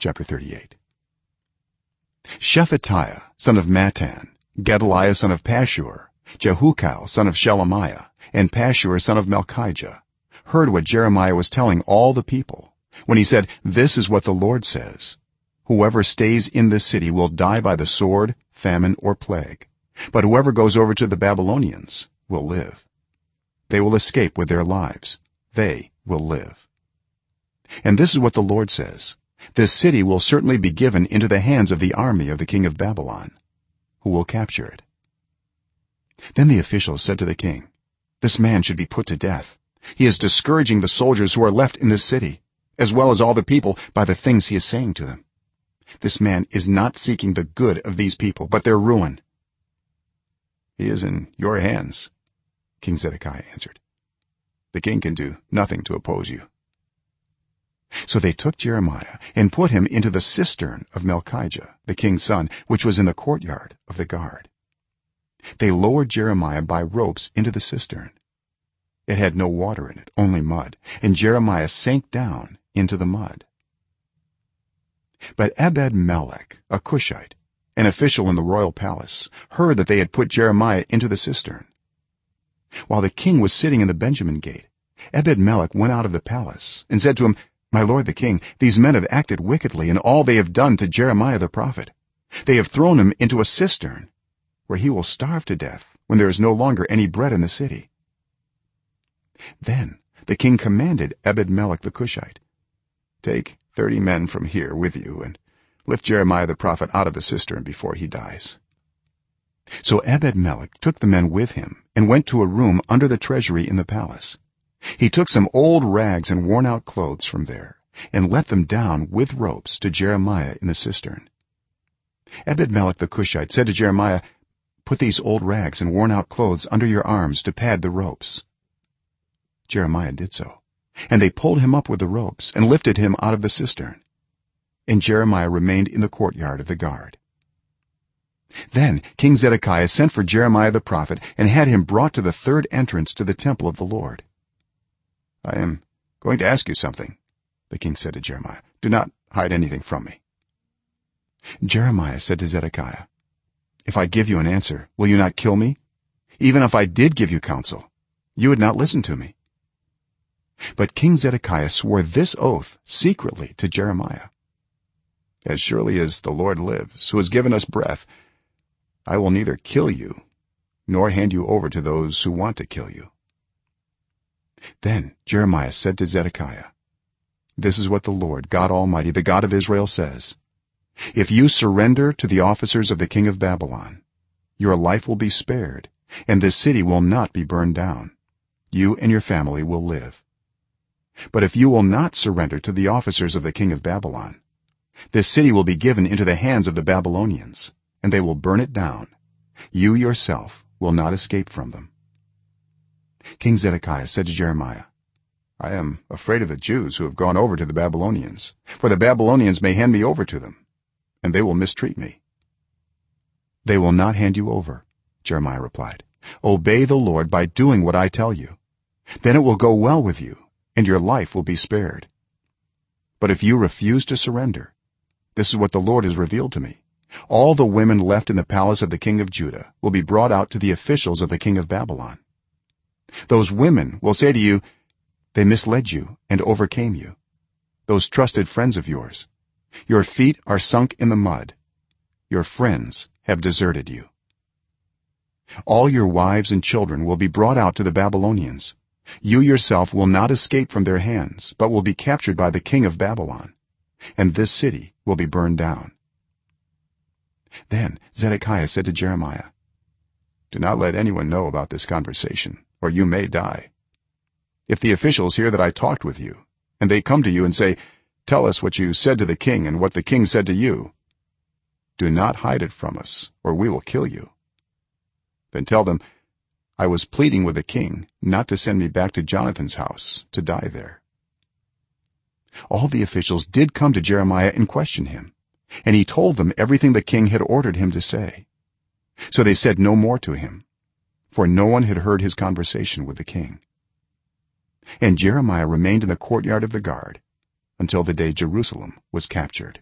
chapter 38 shephatiah son of mattan gedaliah son of pashhur jehukal son of shelemiah and pashhur son of malkijah heard what jeremiah was telling all the people when he said this is what the lord says. Whoever stays in this city will die by the sword famine or plague but whoever goes over to the babylonians will live. They will escape with their lives. They will live. And this is what the lord says this city will certainly be given into the hands of the army of the king of babylon who will capture it. Then the officials said to the king this man should be put to death. He is discouraging the soldiers who are left in this city as well as all the people by the things he is saying to them. This man is not seeking the good of these people but their ruin. He is in your hands king zedekiah answered. The king can do nothing to oppose you so they took jeremiah and put him into the cistern of malkijah the king's son which was in the courtyard of the guard. They lowered jeremiah by ropes into the cistern. It had no water in it only mud and jeremiah sank down into the mud. But ebed-melek a cushite an official in the royal palace heard that they had put jeremiah into the cistern. While the king was sitting in the benjamin gate ebed-melek went out of the palace and said to him my lord the king these men have acted wickedly in all they have done to jeremiah the prophet. They have thrown him into a cistern where he will starve to death when there is no longer any bread in the city. Then the king commanded ebed-melek the cushite take 30 men from here with you and lift jeremiah the prophet out of the cistern before he dies. So ebed-melek took the men with him and went to a room under the treasury in the palace he took some old rags and worn out clothes from there and let them down with ropes to jeremiah in the cistern. Ebed-melek the cushite said to jeremiah put these old rags and worn out clothes under your arms to pad the ropes. Jeremiah did so and they pulled him up with the ropes and lifted him out of the cistern and jeremiah remained in the courtyard of the guard. Then king zedekiah sent for jeremiah the prophet and had him brought to the third entrance to the temple of the lord i am going to ask you something the king said to jeremiah. Do not hide anything from me. Jeremiah said to zedekiah if i give you an answer will you not kill me? Even if i did give you counsel you would not listen to me. But king zedekiah swore this oath secretly to jeremiah. As surely as the lord lives who has given us breath i will neither kill you nor hand you over to those who want to kill you then jeremiah said to zedekiah this is what the lord god almighty the god of israel says. If you surrender to the officers of the king of babylon your life will be spared and this city will not be burned down. You and your family will live. But if you will not surrender to the officers of the king of babylon this city will be given into the hands of the babylonians and they will burn it down. You yourself will not escape from them king zedekiah said to jeremiah i am afraid of the jews who have gone over to the babylonians for the babylonians may hand me over to them and they will mistreat me. They will not hand you over jeremiah replied. Obey the lord by doing what i tell you. Then it will go well with you and your life will be spared. But if you refuse to surrender this is what the lord has revealed to me. All the women left in the palace of the king of judah will be brought out to the officials of the king of babylon those women will say to you they misled you and overcame you. Those trusted friends of yours your feet are sunk in the mud. Your friends have deserted you. All your wives and children will be brought out to the babylonians. You yourself will not escape from their hands but will be captured by the king of babylon and this city will be burned down. Then zedekiah said to jeremiah do not let anyone know about this conversation or you may die. If the officials hear that i talked with you and they come to you and say tell us what you said to the king and what the king said to you do not hide it from us or we will kill you. Then tell them i was pleading with the king not to send me back to jonathan's house to die there. All the officials did come to jeremiah and question him and he told them everything the king had ordered him to say. So they said no more to him for no one had heard his conversation with the king. And jeremiah remained in the courtyard of the guard until the day jerusalem was captured